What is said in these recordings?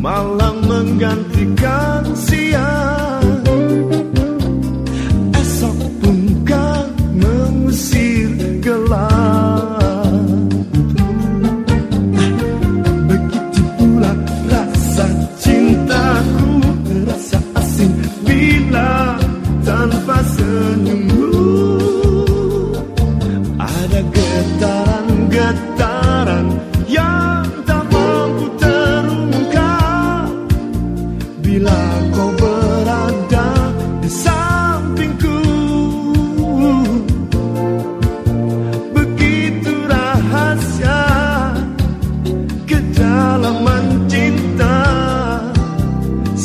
Malam menggantikan siang.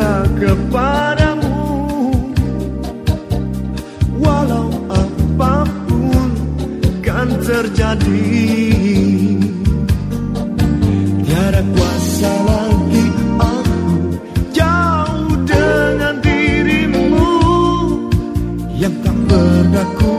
setia kepadamu. Walau apa pun kan terjadi. Tiada kuasa lagi aku jauh dengan dirimu Yang tak pernah ku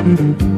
Mm-hmm.